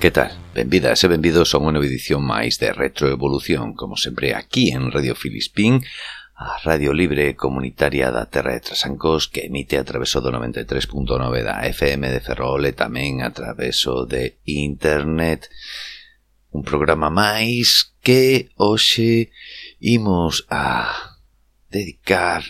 Que tal? Benvidas e benvidos a unha nova edición máis de Retroevolución, como sempre aquí en Radio Filispín, a Radio Libre Comunitaria da Terra de Trasancos que emite a traveso do 93.9 da FM de Ferrol e tamén a traveso de Internet. Un programa máis que hoxe imos a dedicar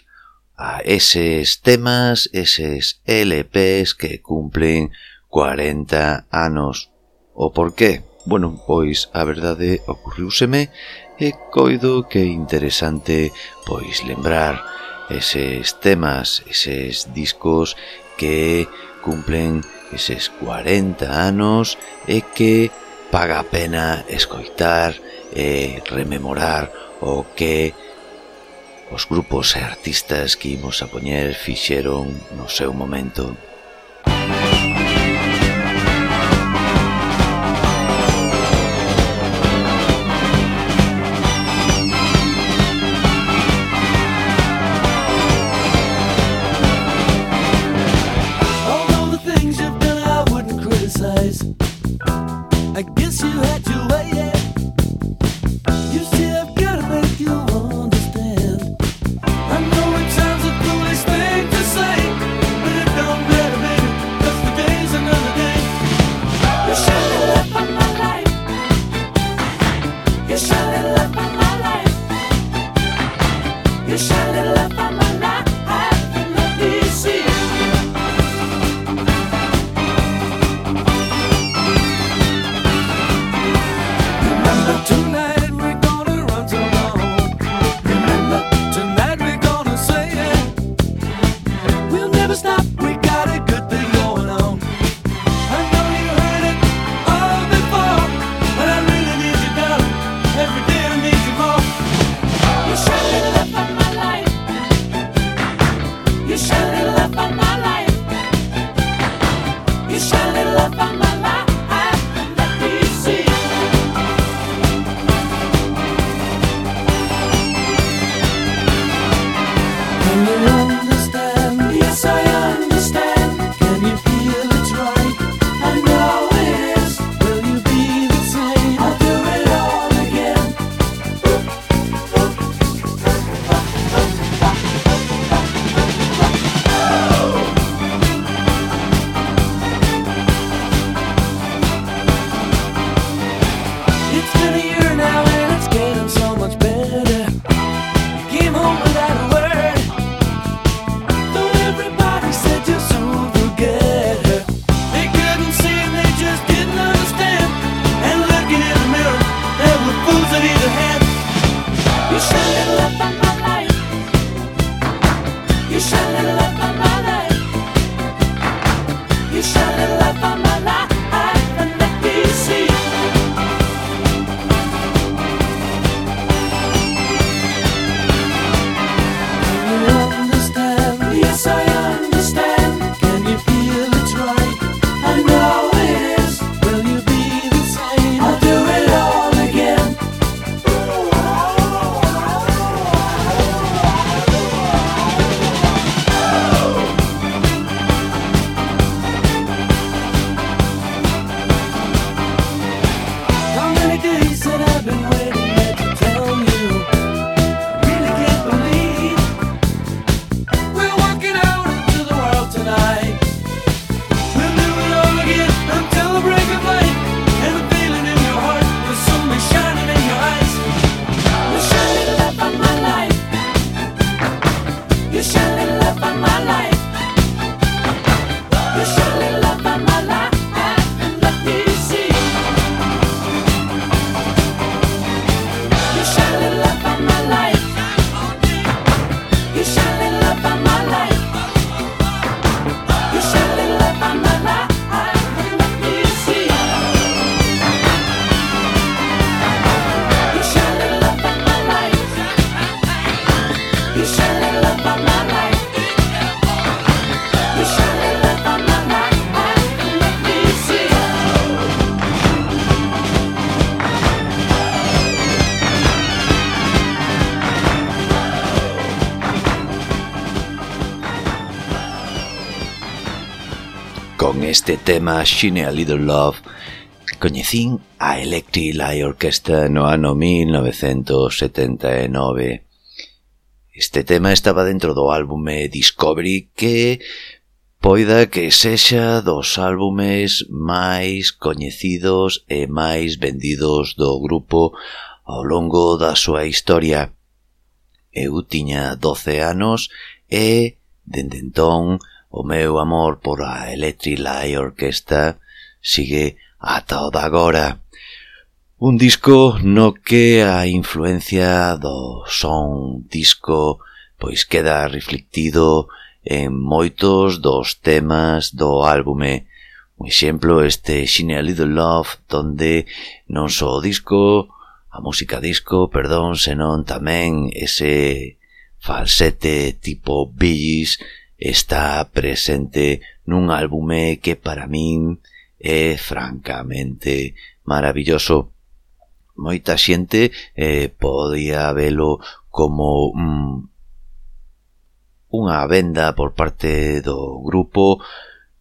a eses temas, eses LPs que cumplen 40 anos. O porqué? Bueno, pois a verdade ocurriuseme e coido que é interesante pois lembrar eses temas, eses discos que cumplen eses 40 anos e que paga a pena escoitar e rememorar o que os grupos e artistas que imos a poñer fixeron no seu momento. este tema Shine a Little Love coñecín a Electric Light Orchestra no ano 1979. Este tema estaba dentro do álbume Discovery que poida que sexa dos álbumes máis coñecidos e máis vendidos do grupo ao longo da súa historia. Eu tiña 12 anos e, dende entón, O meu amor por a Electric Light Orquesta sigue ata o agora. Un disco no que a influencia do son disco pois queda reflectido en moitos dos temas do álbume. Un exemplo este Shine a Little Love, donde non só o disco, a música disco, perdón, senón tamén ese falsete tipo Billys está presente nun álbume que para min é francamente maravilloso. Moita xente eh, podía velo como mm, unha venda por parte do grupo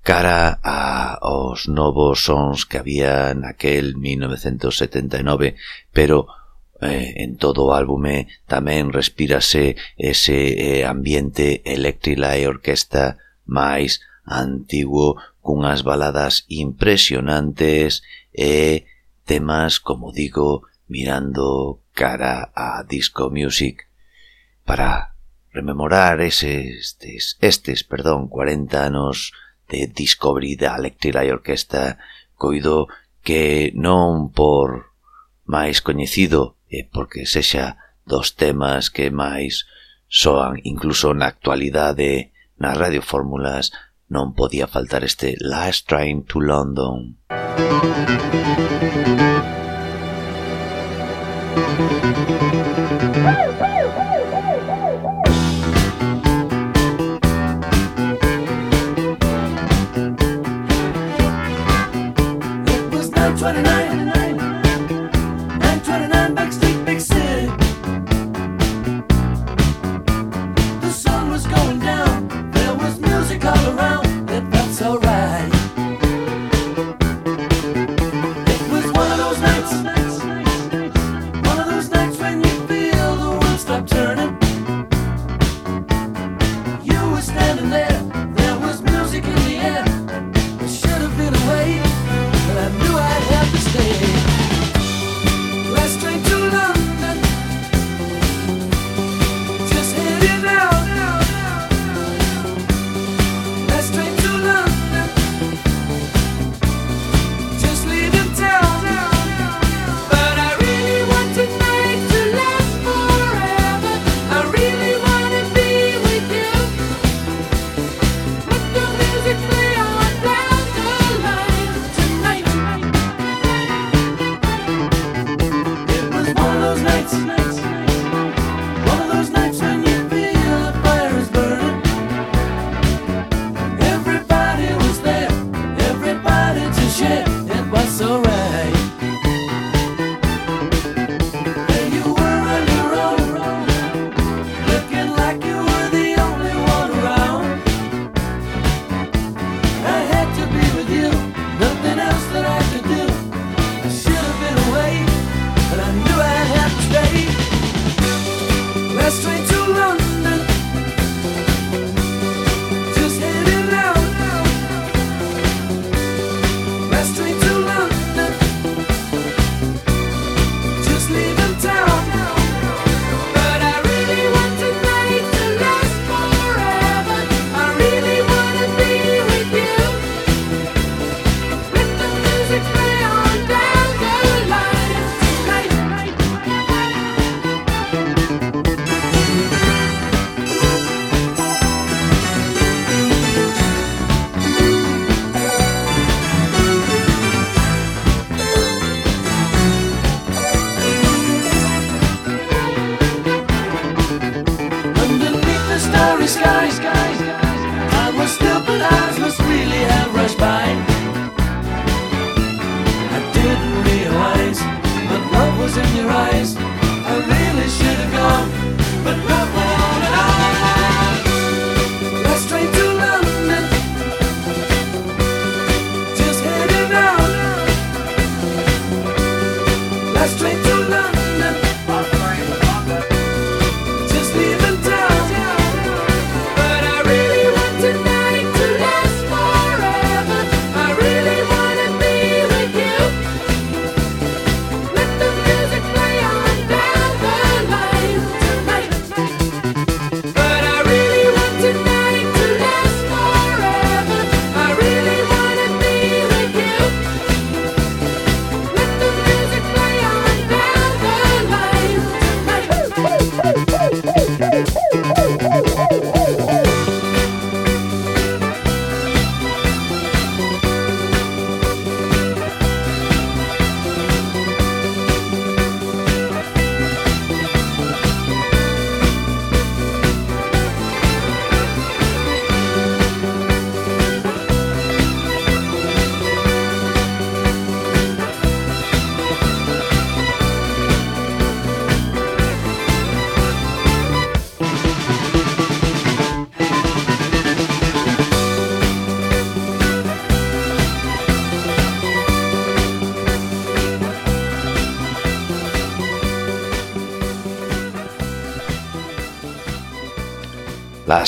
cara a os novos sons que había naquel 1979, pero eh, en todo o álbume tamén respírase ese eh, ambiente eléctrila e orquesta máis antigo cunhas baladas impresionantes e temas, como digo, mirando cara a disco music. Para rememorar eses, estes, estes perdón, 40 anos de Discovery da Electrila e Orquesta coido que non por máis coñecido eh, porque sexa dos temas que máis soan incluso na actualidade nas radiofórmulas non podía faltar este Last Train to London. Música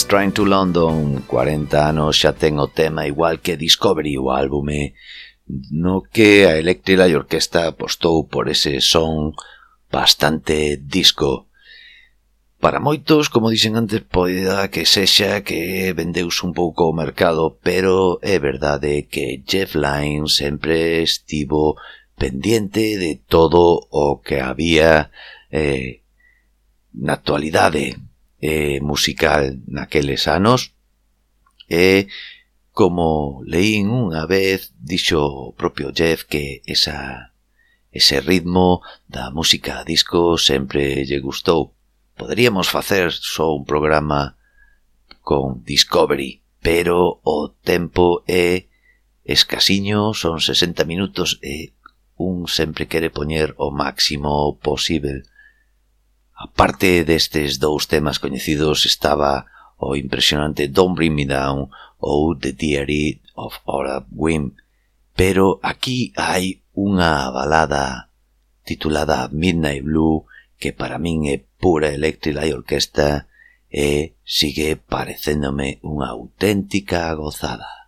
Train to London 40 anos xa ten o tema igual que Discovery o álbume eh. no que a Electric Light Orquesta apostou por ese son bastante disco. Para moitos, como dixen antes, poida que sexa que vendeus un pouco o mercado, pero é verdade que Jeff Lynne sempre estivo pendiente de todo o que había eh, na actualidade eh, musical naqueles anos e como leín unha vez dixo o propio Jeff que esa, ese ritmo da música a disco sempre lle gustou. Poderíamos facer só un programa con Discovery, pero o tempo é escasiño, son 60 minutos e un sempre quere poñer o máximo posible. Aparte destes dous temas coñecidos estaba o impresionante Don't Bring Me Down ou The Diary of Ora Wim. Pero aquí hai unha balada titulada Midnight Blue que para min é pura eléctrica e orquesta e sigue parecéndome unha auténtica gozada.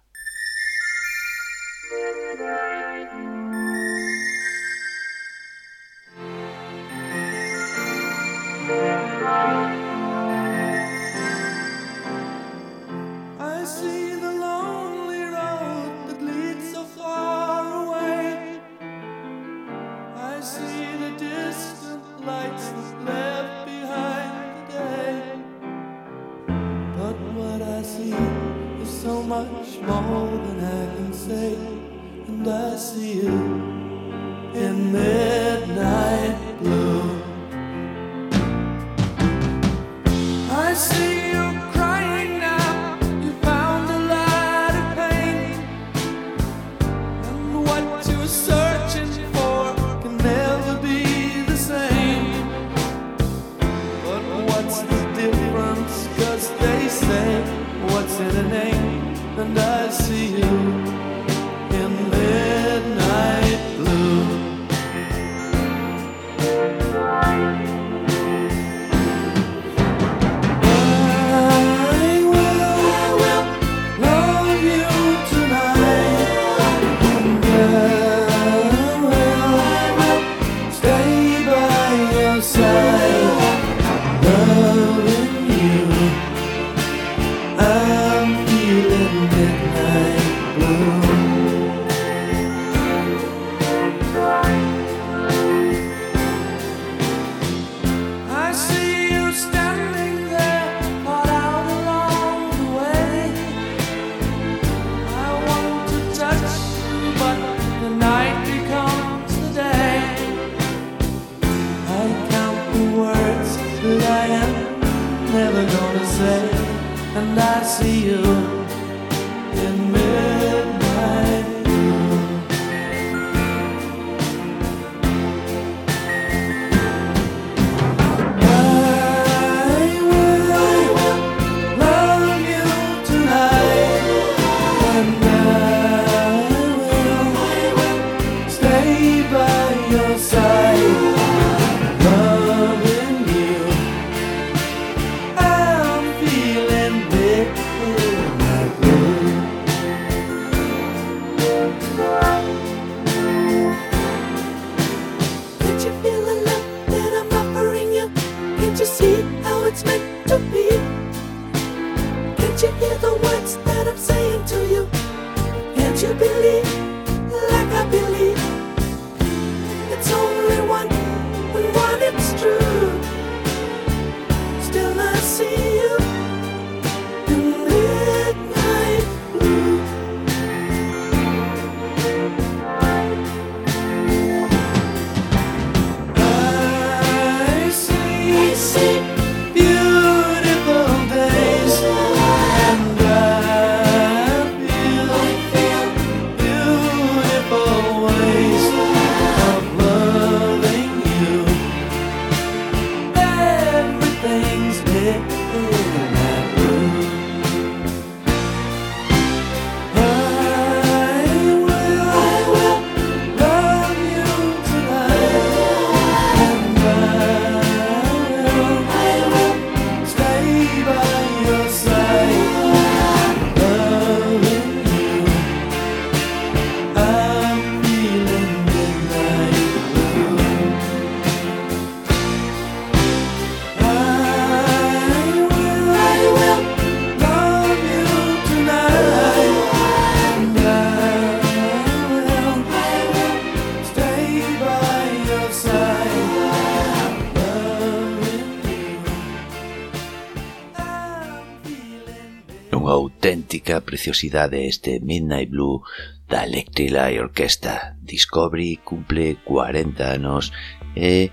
a preciosidade este Midnight Blue da Electric Light Orquesta Discovery cumple 40 anos e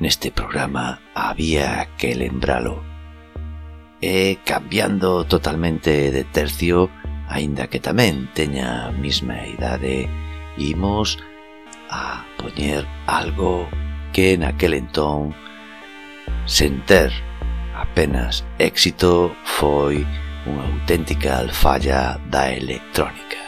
neste programa había que lembralo. E cambiando totalmente de tercio, aínda que tamén teña a mesma idade, imos a poñer algo que naquel entón sen ter apenas éxito foi unha auténtica alfalla da electrónica.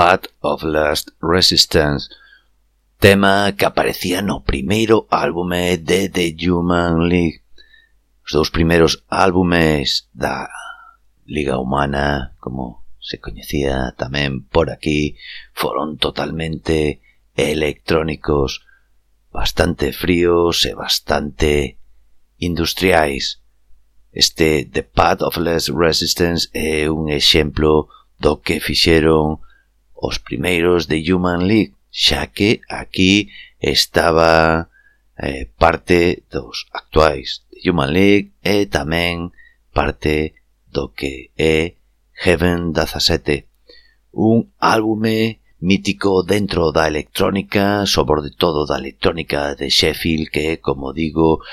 Path of Last Resistance, tema que aparecía no primeiro álbume de The Human League. Os dous primeiros álbumes da Liga Humana, como se coñecía tamén por aquí, foron totalmente electrónicos, bastante fríos e bastante industriais. Este The Path of Less Resistance é un exemplo do que fixeron os primeiros de Human League, xa que aquí estaba eh, parte dos actuais de Human League e tamén parte do que é Heaven 17, un álbume mítico dentro da electrónica, sobre todo da electrónica de Sheffield, que como digo,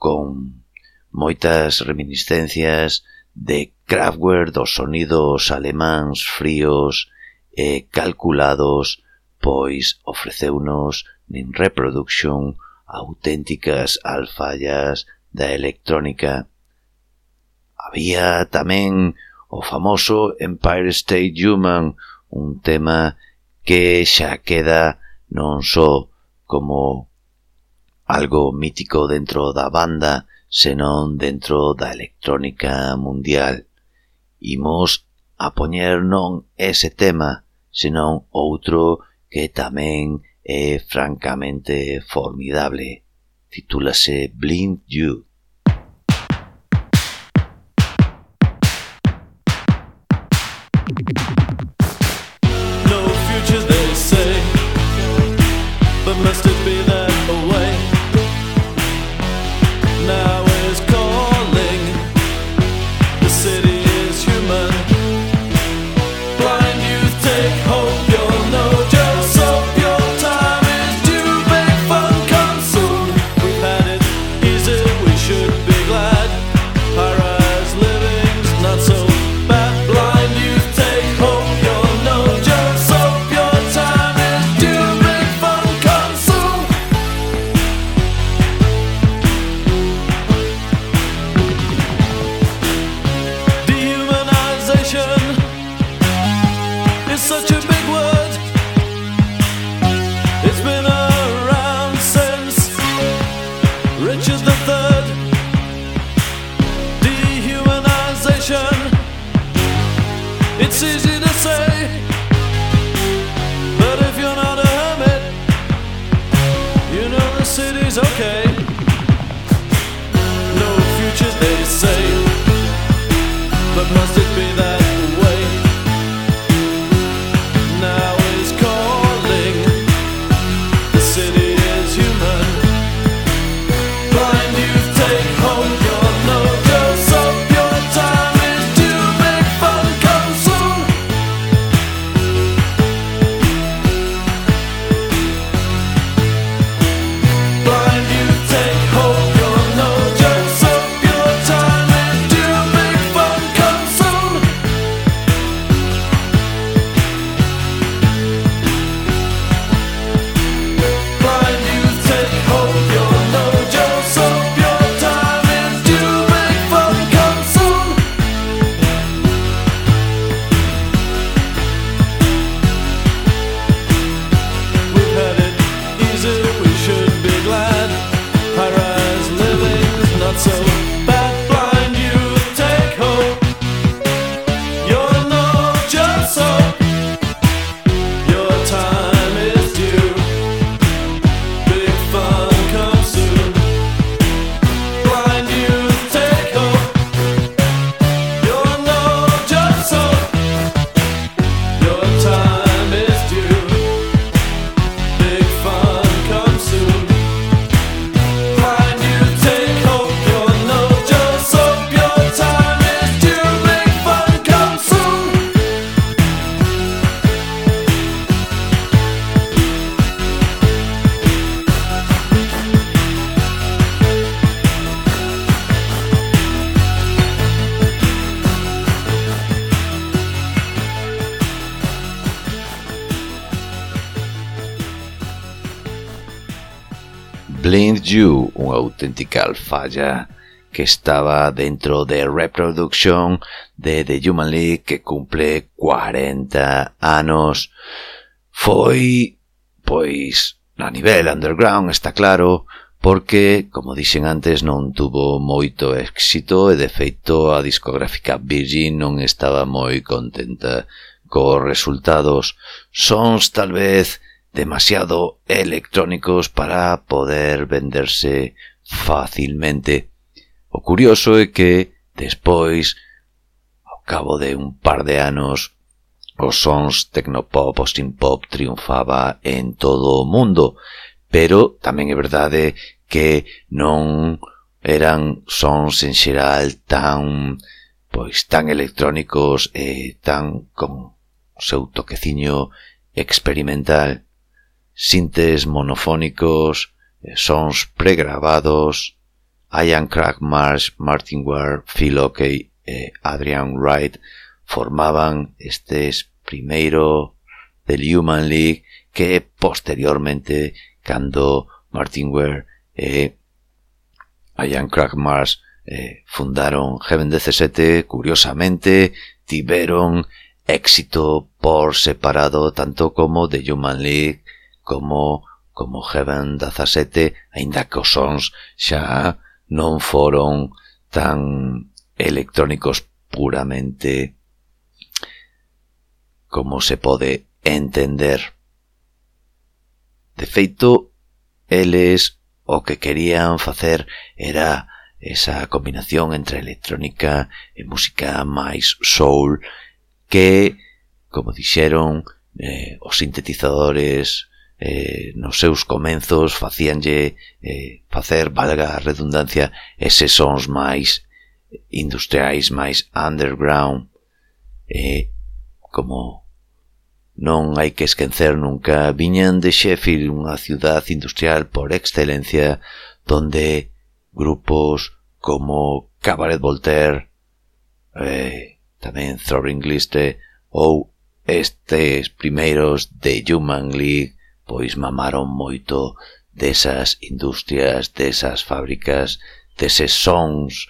con moitas reminiscencias de Kraftwerk dos sonidos alemáns fríos e calculados, pois ofreceunos nin Reproduction auténticas alfallas da electrónica. Había tamén o famoso Empire State Human, un tema que xa queda non só como algo mítico dentro da banda, senón dentro da electrónica mundial. Imos a poñer non ese tema, senón outro que tamén é francamente formidable. Titúlase Blind Youth. unha auténtica alfalla que estaba dentro de Reproduction de The Human League que cumple 40 anos. Foi, pois, a nivel underground, está claro, porque, como dixen antes, non tuvo moito éxito e, de feito, a discográfica Virgin non estaba moi contenta cos resultados. Sons, tal vez, demasiado electrónicos para poder venderse facilmente. O curioso é que, despois, ao cabo de un par de anos, os sons tecnopop ou synthpop triunfaba en todo o mundo, pero tamén é verdade que non eran sons en xeral tan pois tan electrónicos e tan con o seu toqueciño experimental sintes monofónicos, eh, sons pregrabados, Ian Crackmarsh, Martin Ware, Phil O'Key e Adrian Wright formaban estes primeiro del Human League que posteriormente cando Martin Ware e Ian Crackmarsh eh, fundaron Heaven 17, curiosamente tiveron éxito por separado tanto como The Human League como como Heaven 17, aínda que os sons xa non foron tan electrónicos puramente como se pode entender. De feito, eles o que querían facer era esa combinación entre electrónica e música máis soul que, como dixeron, eh, os sintetizadores eh, nos seus comenzos facíanlle eh, facer, valga a redundancia, eses sons máis industriais, máis underground, eh, como non hai que esquecer nunca, viñan de Sheffield, unha ciudad industrial por excelencia, donde grupos como Cabaret Voltaire, eh, tamén Throbbing Gliste, eh, ou estes primeiros de Human League pois mamaron moito desas industrias, desas fábricas, deses sons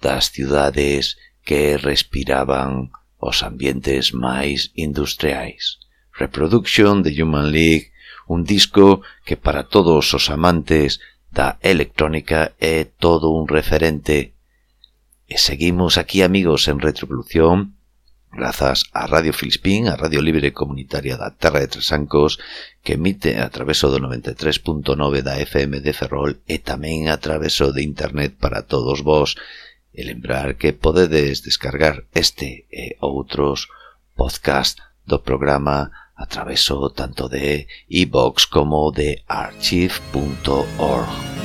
das ciudades que respiraban os ambientes máis industriais. Reproduction de Human League, un disco que para todos os amantes da electrónica é todo un referente. E seguimos aquí, amigos, en Retrovolución, grazas a Radio Filispín, a Radio Libre Comunitaria da Terra de Tresancos, que emite a traveso do 93.9 da FM de Ferrol e tamén a traveso de Internet para todos vós. E lembrar que podedes descargar este e outros podcast do programa a traveso tanto de iVox e como de archive.org.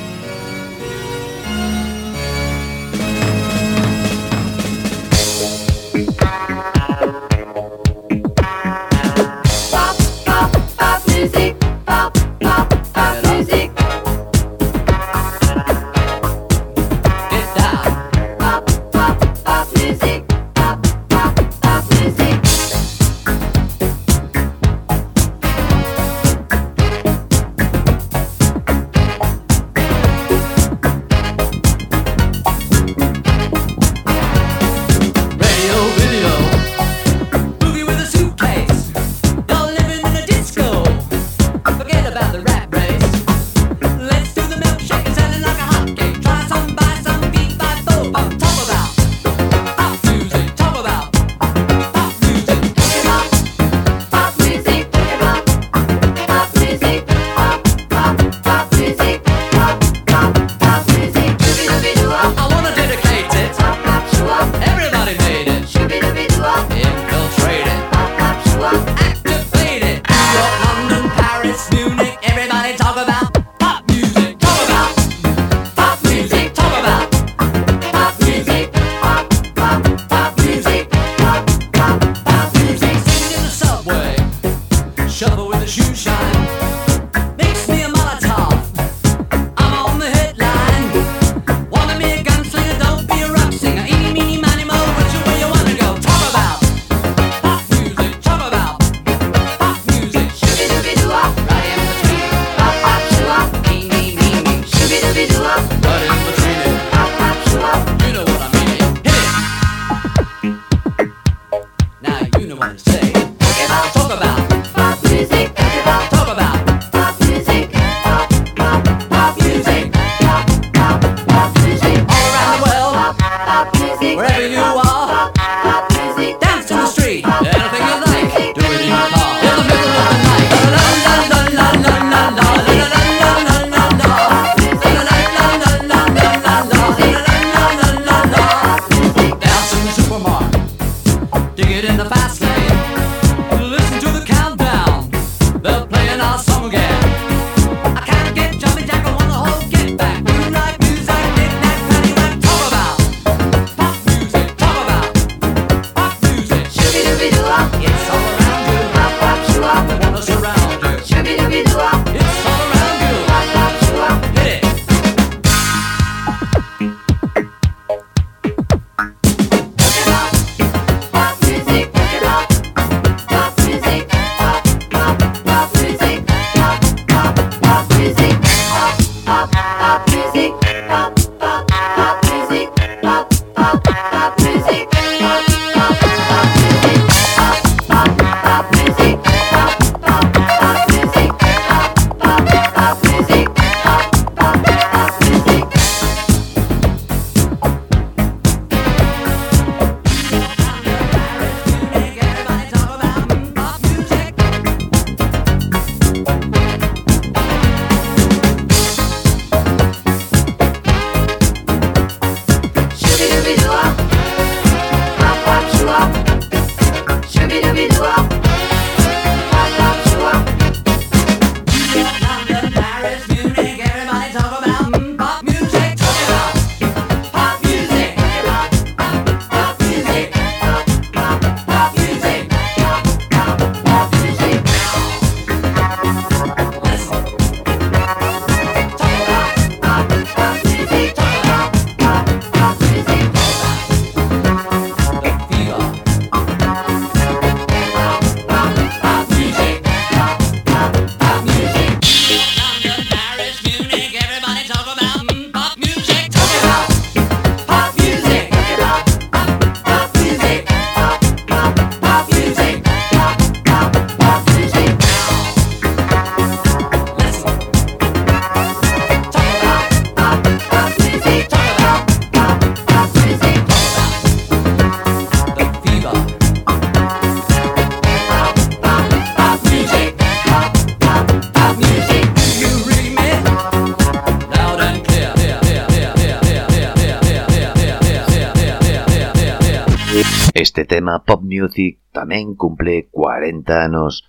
este tema Pop Music tamén cumple 40 anos.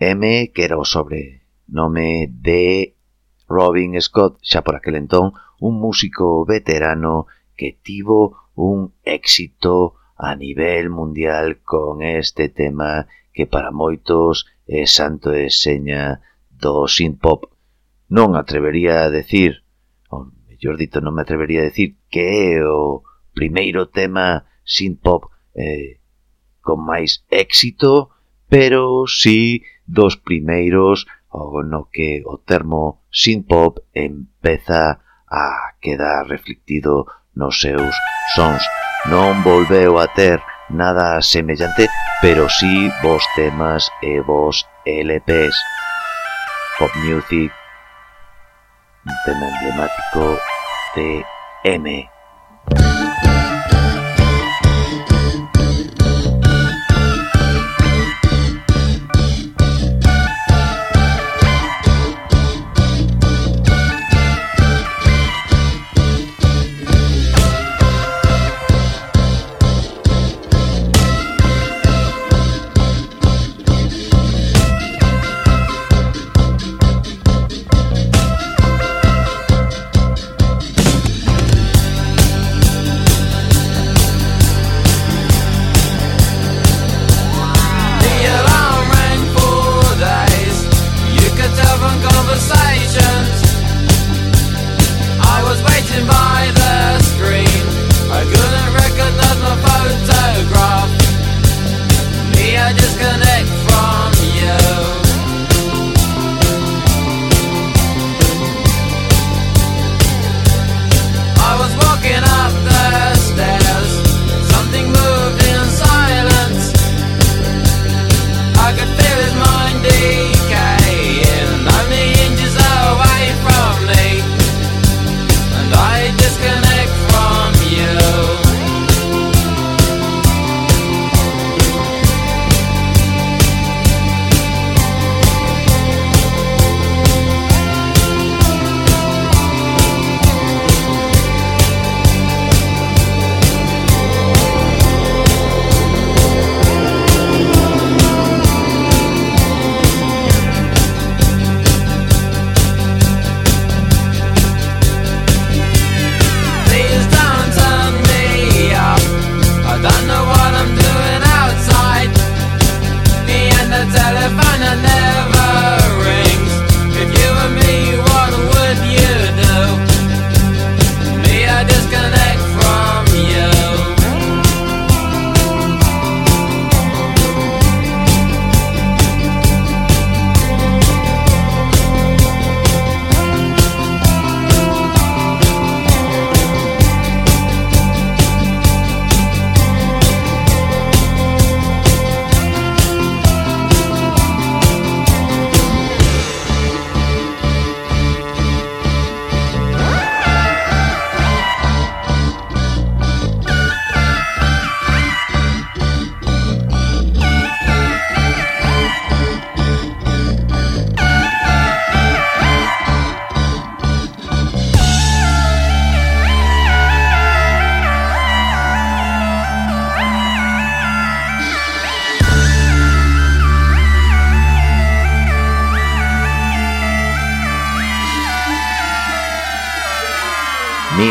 M, que era o sobre nome de Robin Scott, xa por aquel entón, un músico veterano que tivo un éxito a nivel mundial con este tema que para moitos é santo e seña do synth-pop. Non atrevería a decir, ou mellor dito, non me atrevería a decir que é o primeiro tema synth-pop eh, con máis éxito, pero si sí dos primeiros o no que o termo synth-pop empeza a quedar reflectido nos seus sons. Non volveu a ter nada semellante, pero sí vos temas e vos LPs. Pop Music, un tema emblemático de M.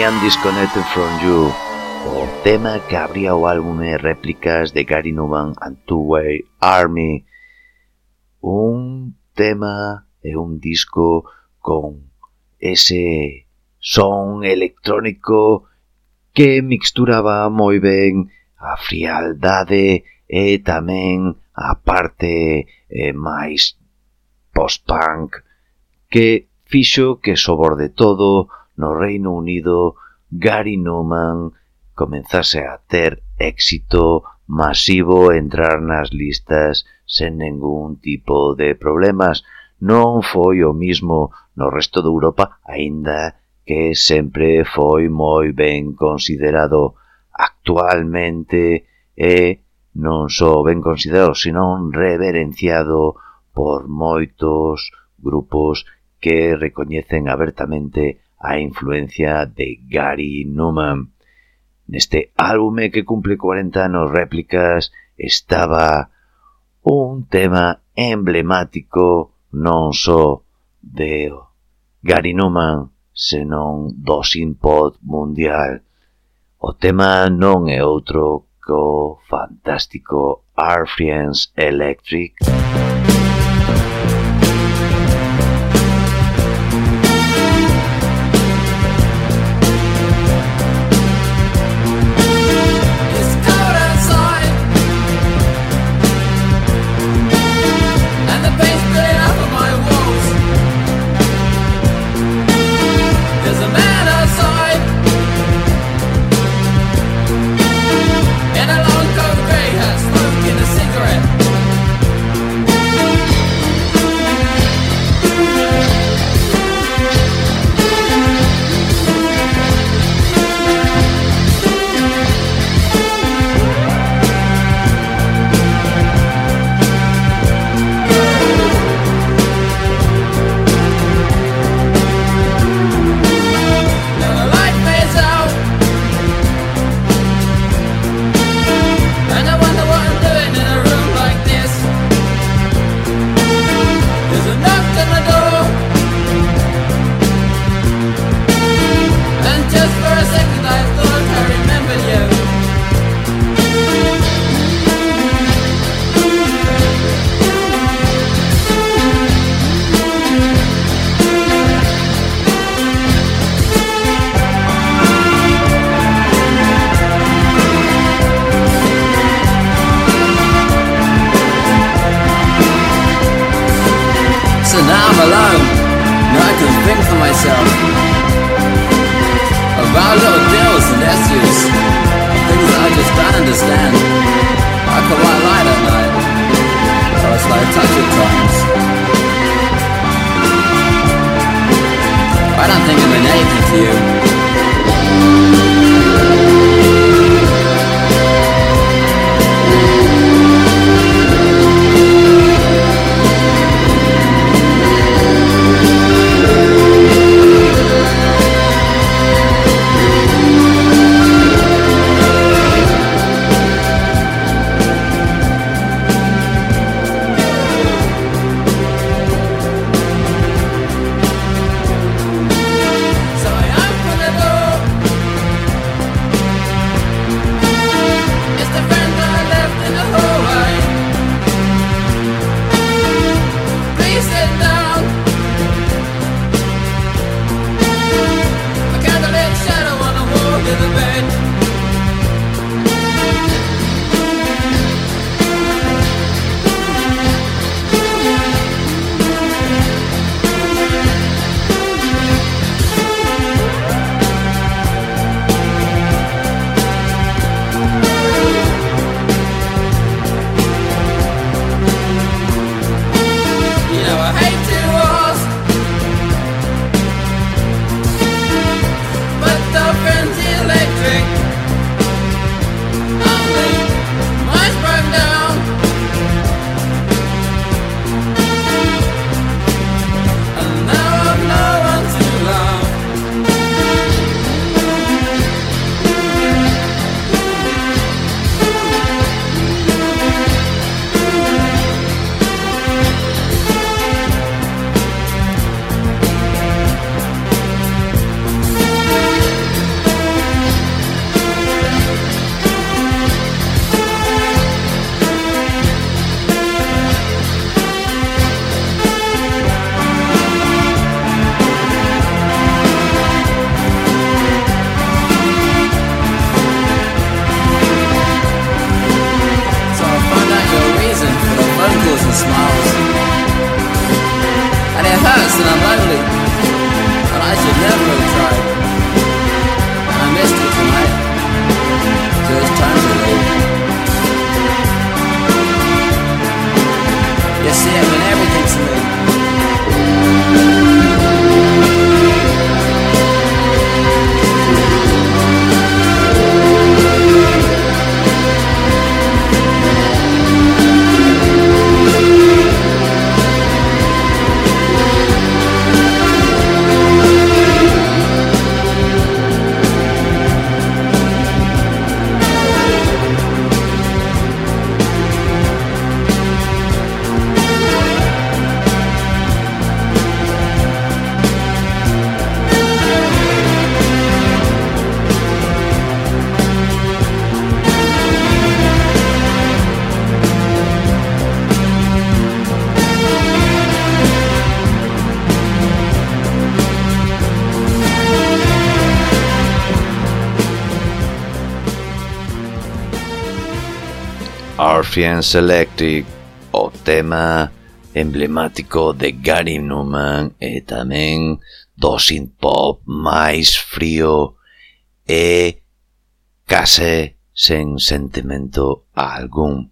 am Disconnected From You. O tema que abría o álbume réplicas de Gary Numan and Two-Way Army. Un tema e un disco con ese son electrónico que mixturaba moi ben a frialdade e tamén a parte eh, máis post-punk que fixo que sobor de todo no Reino Unido Gary Numan comenzase a ter éxito masivo entrar nas listas sen ningún tipo de problemas. Non foi o mismo no resto de Europa, aínda que sempre foi moi ben considerado. Actualmente é non só ben considerado, senón reverenciado por moitos grupos que recoñecen abertamente a influencia de Gary Numan. Neste álbume que cumple 40 anos réplicas estaba un tema emblemático non só de Gary Numan, senón do Simpod mundial. O tema non é outro co fantástico Our Friends Electric. Morpheus Electric, o tema emblemático de Gary Newman e tamén do synth-pop máis frío e case sen sentimento algún.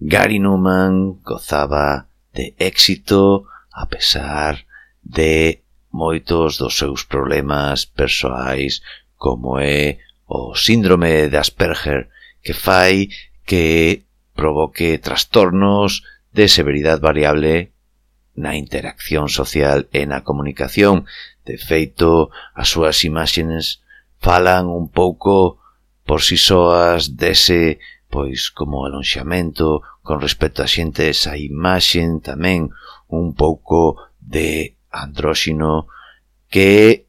Gary Newman gozaba de éxito a pesar de moitos dos seus problemas persoais como é o síndrome de Asperger que fai que provoque trastornos de severidade variable na interacción social e na comunicación. De feito, as súas imaxes falan un pouco por si soas dese pois como alonxamento con respecto a xente esa imaxen tamén un pouco de andróxino que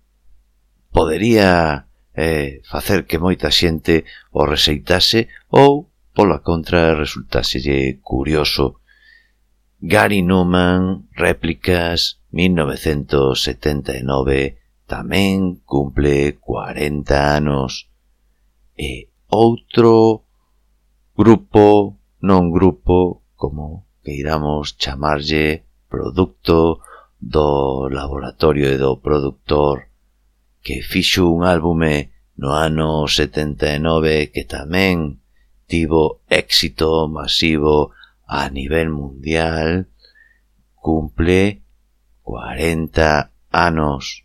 podería eh, facer que moita xente o receitase ou Pola contra, resultáselle curioso Gary Newman, réplicas, 1979, tamén cumple 40 anos. E outro grupo, non grupo, como queiramos chamarlle, producto do laboratorio e do productor que fixo un álbume no ano 79 que tamén éxito masivo a nivel mundial, cumple 40 anos.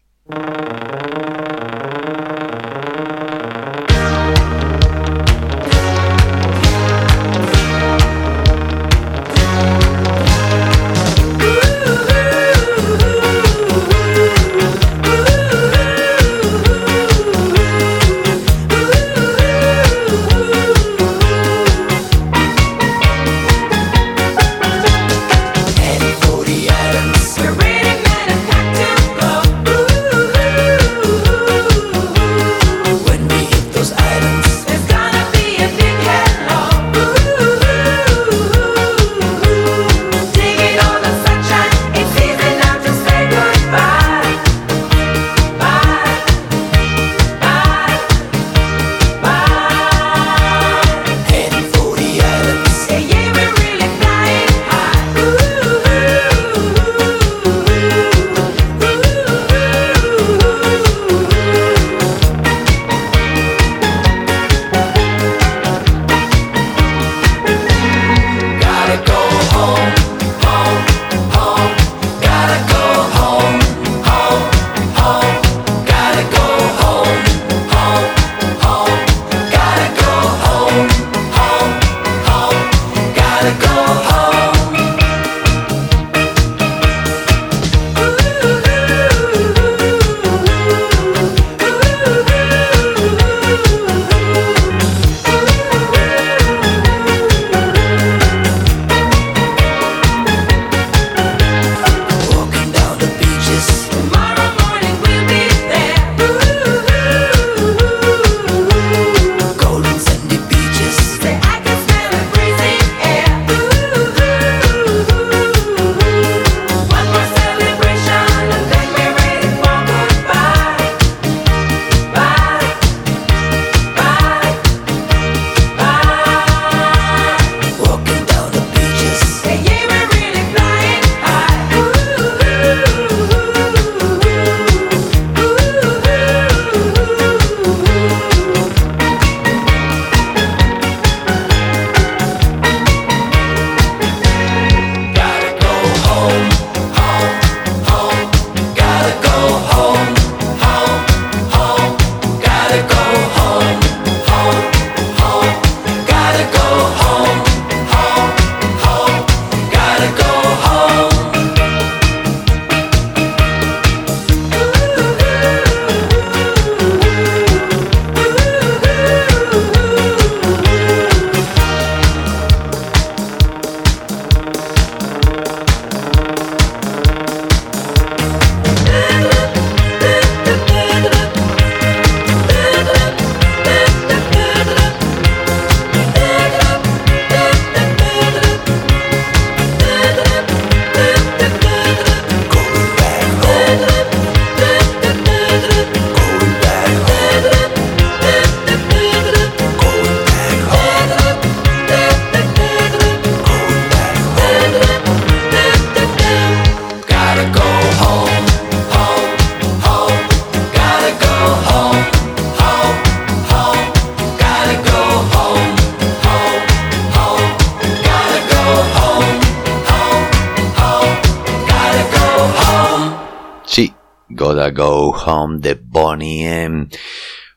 Gotta Go Home de Bonnie M,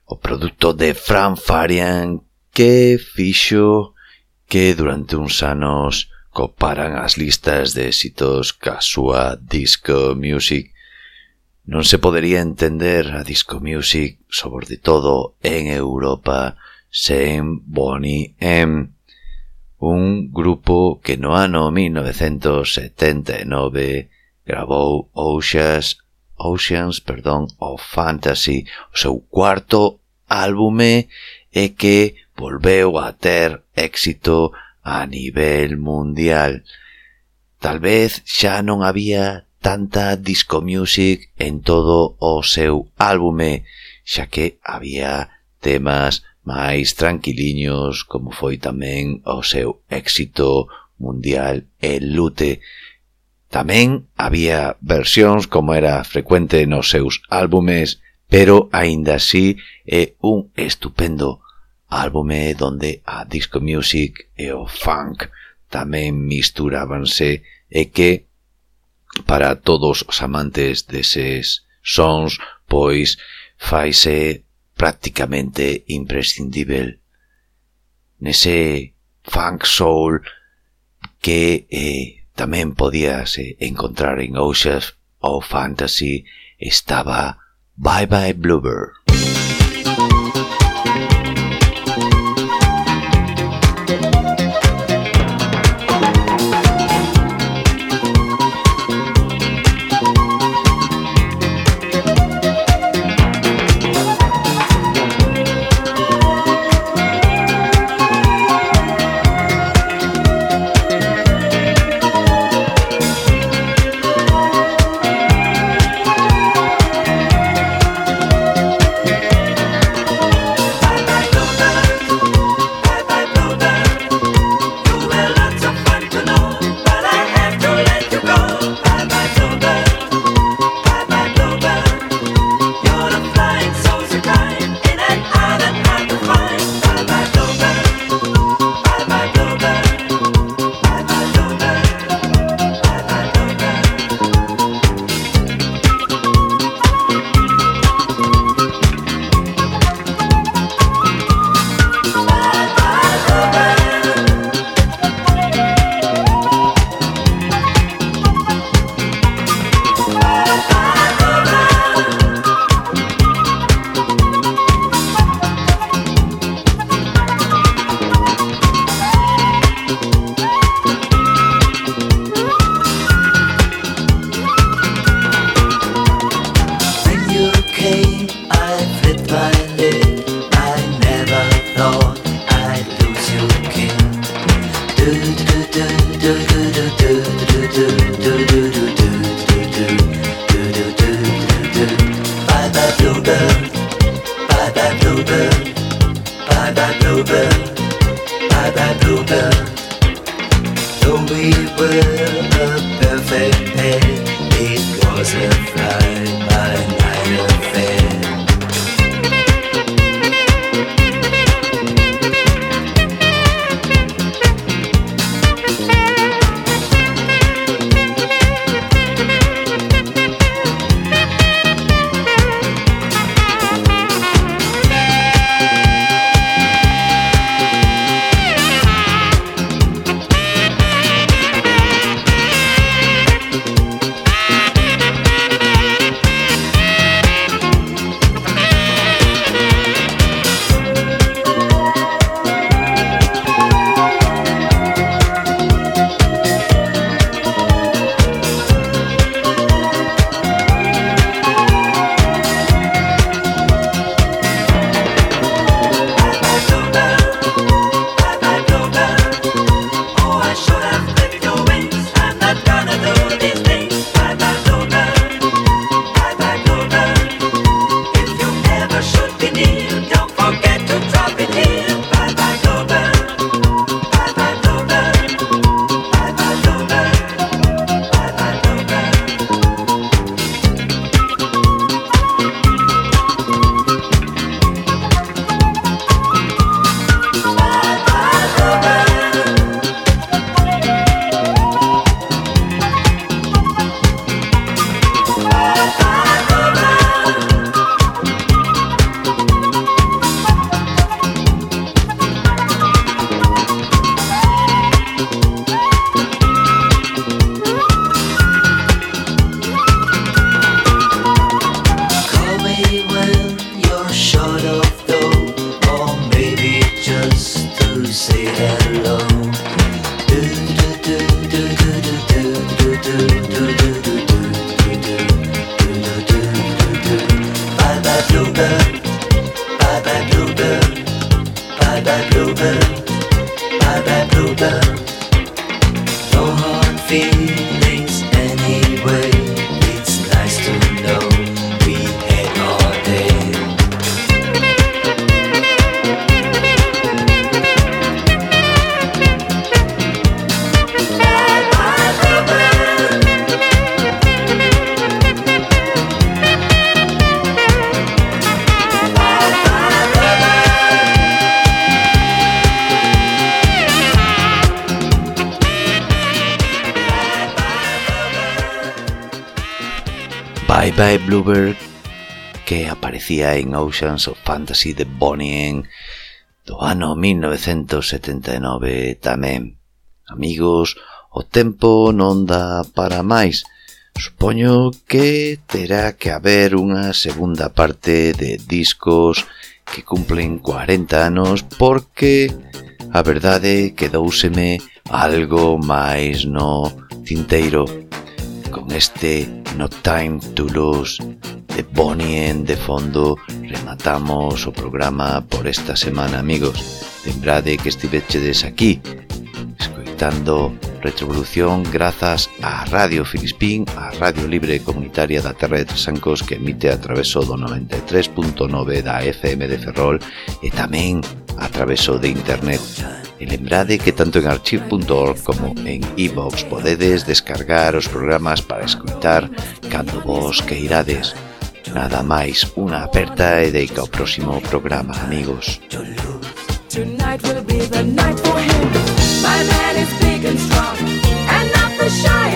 o produto de Fran Farian. Que fixo que durante uns anos coparan as listas de éxitos ca súa disco music. Non se podería entender a disco music, sobre todo en Europa, sen Bonnie M. Un grupo que no ano 1979 grabou Ouxas Oceans, perdón, o Fantasy, o seu cuarto álbume e que volveu a ter éxito a nivel mundial. Tal vez xa non había tanta disco music en todo o seu álbume, xa que había temas máis tranquiliños como foi tamén o seu éxito mundial El Lute, Tamén había versións como era frecuente nos seus álbumes, pero aínda así é un estupendo álbume donde a disco music e o funk tamén misturábanse e que para todos os amantes deses sons pois faise prácticamente imprescindible Nese funk soul que eh, tamén podíase encontrar en Oceans of Fantasy estaba Bye Bye Bluebird. Bye Bye Bluebird by Bluebird que aparecía en Oceans of Fantasy de Bonnie en do ano 1979 tamén. Amigos, o tempo non dá para máis. Supoño que terá que haber unha segunda parte de discos que cumplen 40 anos porque a verdade quedouseme algo máis no tinteiro con este No Time to Lose de Bonnie en de fondo. Rematamos o programa por esta semana amigos. Lembrade que estivechedes aquí escoitando Retrovolución grazas a Radio Filispín, a Radio Libre Comunitaria da Terra de Trasancos que emite a traveso do 93.9 da FM de Ferrol e tamén a traveso de Internet. E lembrade que tanto en archive.org como en iVox e podedes descargar os programas para escoitar cando vos queirades. Nada máis, unha aperta e deica ao próximo programa, amigos. Tonight will be the night for him. My man is big and strong, and not the shyest